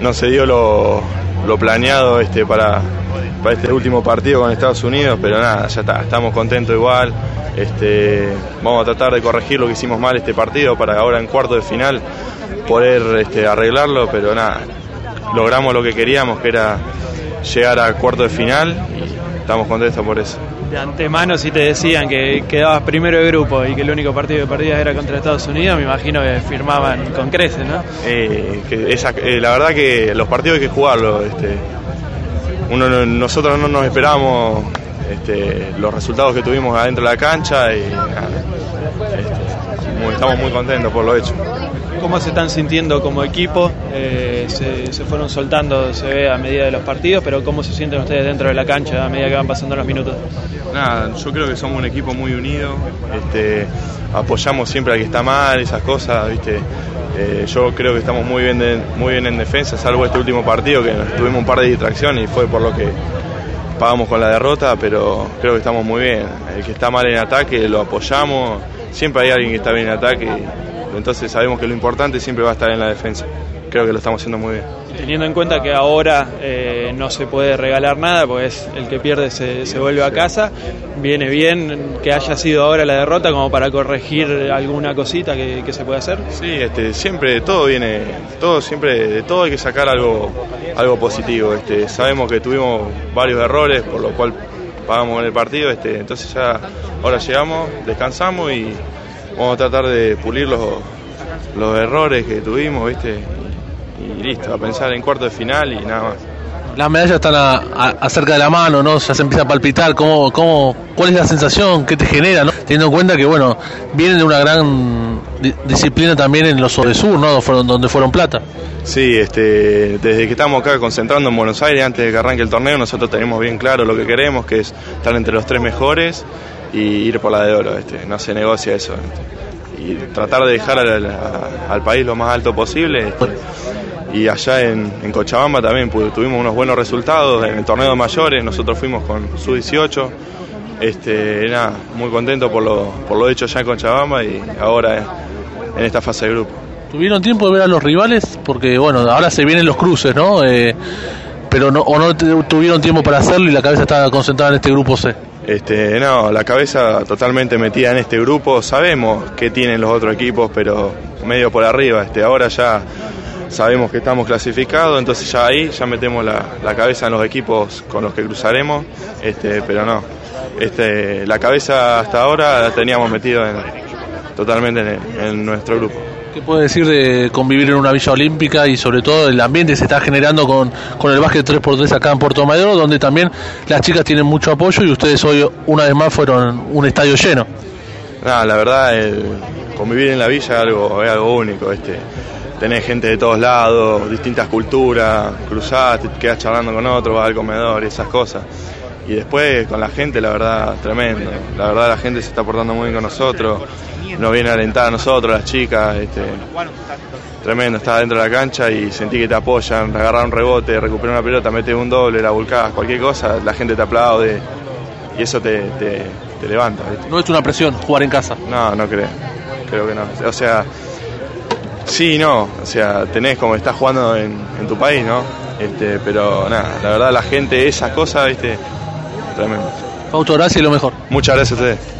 no se dio lo, lo planeado este, para, para este último partido con Estados Unidos, pero nada, ya está, estamos contentos igual. Este, vamos a tratar de corregir lo que hicimos mal este partido para ahora en cuarto de final poder este, arreglarlo, pero nada, logramos lo que queríamos, que era llegar a cuarto de final y estamos contentos por eso. De antemano, si te decían que quedabas primero de grupo y que el único partido que perdías era contra Estados Unidos, me imagino que firmaban con creces, ¿no? Eh, que esa- eh, la verdad que los partidos hay que jugarlos. Este, uno, no- nosotros no nos esperábamos este, los resultados que tuvimos adentro de la cancha y nada, este, muy- estamos muy contentos por lo hecho. ¿Cómo se están sintiendo como equipo? Eh, se, se fueron soltando, se ve a medida de los partidos, pero ¿cómo se sienten ustedes dentro de la cancha a medida que van pasando los minutos? Nada, yo creo que somos un equipo muy unido, este, apoyamos siempre al que está mal, esas cosas, ¿viste? Eh, yo creo que estamos muy bien, muy bien en defensa, salvo este último partido que tuvimos un par de distracciones y fue por lo que pagamos con la derrota, pero creo que estamos muy bien. El que está mal en ataque lo apoyamos, siempre hay alguien que está bien en ataque, entonces sabemos que lo importante siempre va a estar en la defensa. Creo que lo estamos haciendo muy bien. Teniendo en cuenta que ahora eh, no se puede regalar nada, pues el que pierde se, se vuelve a casa, viene bien que haya sido ahora la derrota como para corregir alguna cosita que, que se puede hacer. Sí, este, siempre todo viene, todo siempre, de todo hay que sacar algo, algo positivo. Este, sabemos que tuvimos varios errores, por lo cual pagamos en el partido. Este, entonces ya ahora llegamos, descansamos y vamos a tratar de pulir los, los errores que tuvimos, viste, y, listo, a pensar en cuarto de final y nada más. Las medallas están a- a- acerca de la mano, ¿no? Ya se empieza a palpitar. ¿Cómo, cómo, ¿Cuál es la sensación? ¿Qué te genera? ¿no? Teniendo en cuenta que, bueno, vienen de una gran di- disciplina también en los Sur, ¿no? Fueron, donde fueron plata. Sí, este, desde que estamos acá concentrando en Buenos Aires antes de que arranque el torneo, nosotros tenemos bien claro lo que queremos, que es estar entre los tres mejores y ir por la de oro. Este, no se negocia eso. este. y tratar de dejar al, país lo más alto posible. Y allá en, en Cochabamba también tuvimos unos buenos resultados en el torneo de mayores. Nosotros fuimos con su 18. Este, nada, muy contento por lo, por lo hecho allá en Cochabamba y ahora en esta fase de grupo. ¿Tuvieron tiempo de ver a los rivales? Porque, bueno, ahora se vienen los cruces, ¿no? Eh, pero no, o no tuvieron tiempo para hacerlo y la cabeza está concentrada en este grupo C. Este, no, la cabeza totalmente metida en este grupo. Sabemos que tienen los otros equipos, pero medio por arriba. Este, ahora ya sabemos que estamos clasificados, entonces ya ahí ya metemos la, la cabeza en los equipos con los que cruzaremos. Este, pero no, este, la cabeza hasta ahora la teníamos metido en- totalmente en, en nuestro grupo. ¿Qué puede decir de convivir en una villa olímpica y sobre todo el ambiente que se está generando con, con el básquet 3x3 acá en Puerto Madero, donde también las chicas tienen mucho apoyo y ustedes hoy una vez más fueron un estadio lleno? Nada, la verdad, el convivir en la villa es algo, es algo único. Este, tenés gente de todos lados, distintas culturas, cruzás, te quedás charlando con otros, vas al comedor y esas cosas. Y después con la gente, la verdad, tremendo. La verdad, la gente se está portando muy bien con nosotros, nos viene a alentar a nosotros, las chicas. Este, tremendo, estás dentro de la cancha y sentí que te apoyan, agarrar un rebote, recuperar una pelota, metes un doble, la volcás, cualquier cosa, la gente te aplaude y eso te, te, te levanta. ¿viste? No es una presión jugar en casa. No, no creo. Creo que no. O sea, sí no. O sea, tenés como estás jugando en, en tu país, ¿no? Este, pero nada, la verdad la gente, esas cosas, viste, tremendo. Fausto, gracias y lo mejor. Muchas gracias a ustedes.